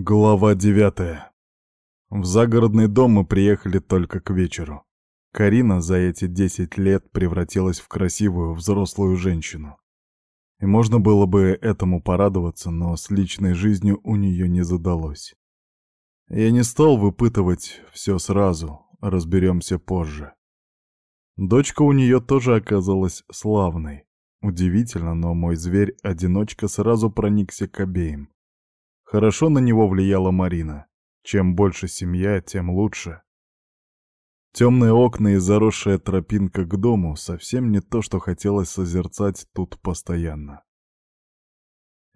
Глава девятая. В загородный дом мы приехали только к вечеру. Карина за эти десять лет превратилась в красивую взрослую женщину. И можно было бы этому порадоваться, но с личной жизнью у нее не задалось. Я не стал выпытывать все сразу, разберемся позже. Дочка у нее тоже оказалась славной. Удивительно, но мой зверь-одиночка сразу проникся к обеим. Хорошо на него влияла Марина. Чем больше семья, тем лучше. Темные окна и заросшая тропинка к дому совсем не то, что хотелось созерцать тут постоянно.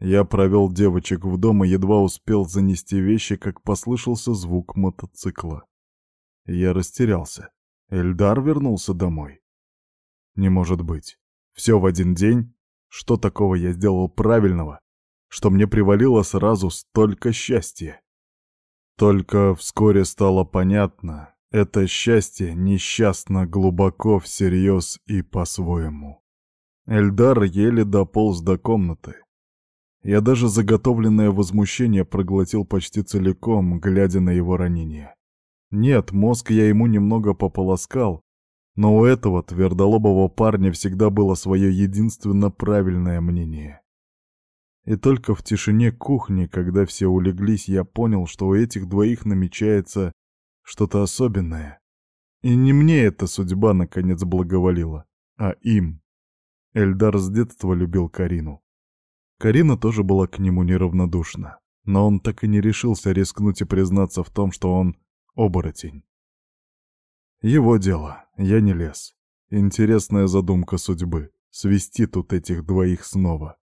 Я провел девочек в дом и едва успел занести вещи, как послышался звук мотоцикла. Я растерялся. Эльдар вернулся домой. Не может быть. Все в один день? Что такого я сделал правильного, что мне привалило сразу столько счастья. Только вскоре стало понятно, это счастье несчастно глубоко, всерьез и по-своему. Эльдар еле дополз до комнаты. Я даже заготовленное возмущение проглотил почти целиком, глядя на его ранение. Нет, мозг я ему немного пополоскал, но у этого твердолобого парня всегда было свое единственно правильное мнение. И только в тишине кухни, когда все улеглись, я понял, что у этих двоих намечается что-то особенное. И не мне эта судьба наконец благоволила, а им. Эльдар с детства любил Карину. Карина тоже была к нему неравнодушна, но он так и не решился рискнуть и признаться в том, что он оборотень. Его дело, я не лез. Интересная задумка судьбы — свести тут этих двоих снова.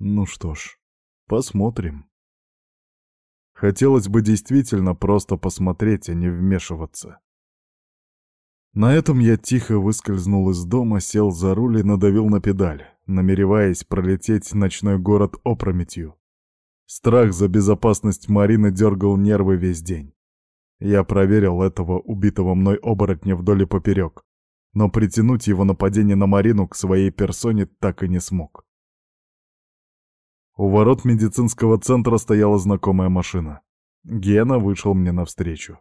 Ну что ж, посмотрим. Хотелось бы действительно просто посмотреть, а не вмешиваться. На этом я тихо выскользнул из дома, сел за руль и надавил на педаль, намереваясь пролететь ночной город опрометью. Страх за безопасность Марины дергал нервы весь день. Я проверил этого убитого мной оборотня вдоль и поперек, но притянуть его нападение на Марину к своей персоне так и не смог. У ворот медицинского центра стояла знакомая машина. Гена вышел мне навстречу.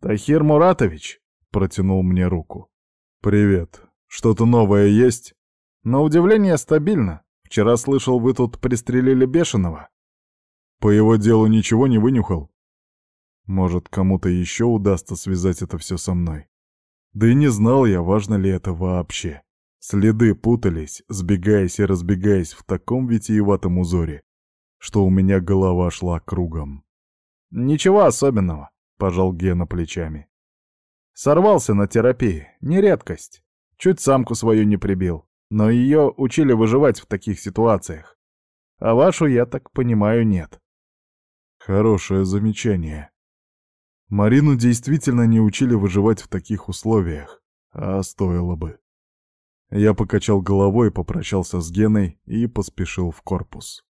«Тахир Муратович!» — протянул мне руку. «Привет. Что-то новое есть?» «На удивление стабильно. Вчера слышал, вы тут пристрелили Бешеного». «По его делу ничего не вынюхал?» «Может, кому-то еще удастся связать это все со мной?» Да и не знал я, важно ли это вообще. Следы путались, сбегаясь и разбегаясь в таком витиеватом узоре, что у меня голова шла кругом. «Ничего особенного», — пожал Гена плечами. «Сорвался на терапии, не редкость. Чуть самку свою не прибил, но ее учили выживать в таких ситуациях. А вашу, я так понимаю, нет». Хорошее замечание. Марину действительно не учили выживать в таких условиях, а стоило бы. Я покачал головой, попрощался с Геной и поспешил в корпус.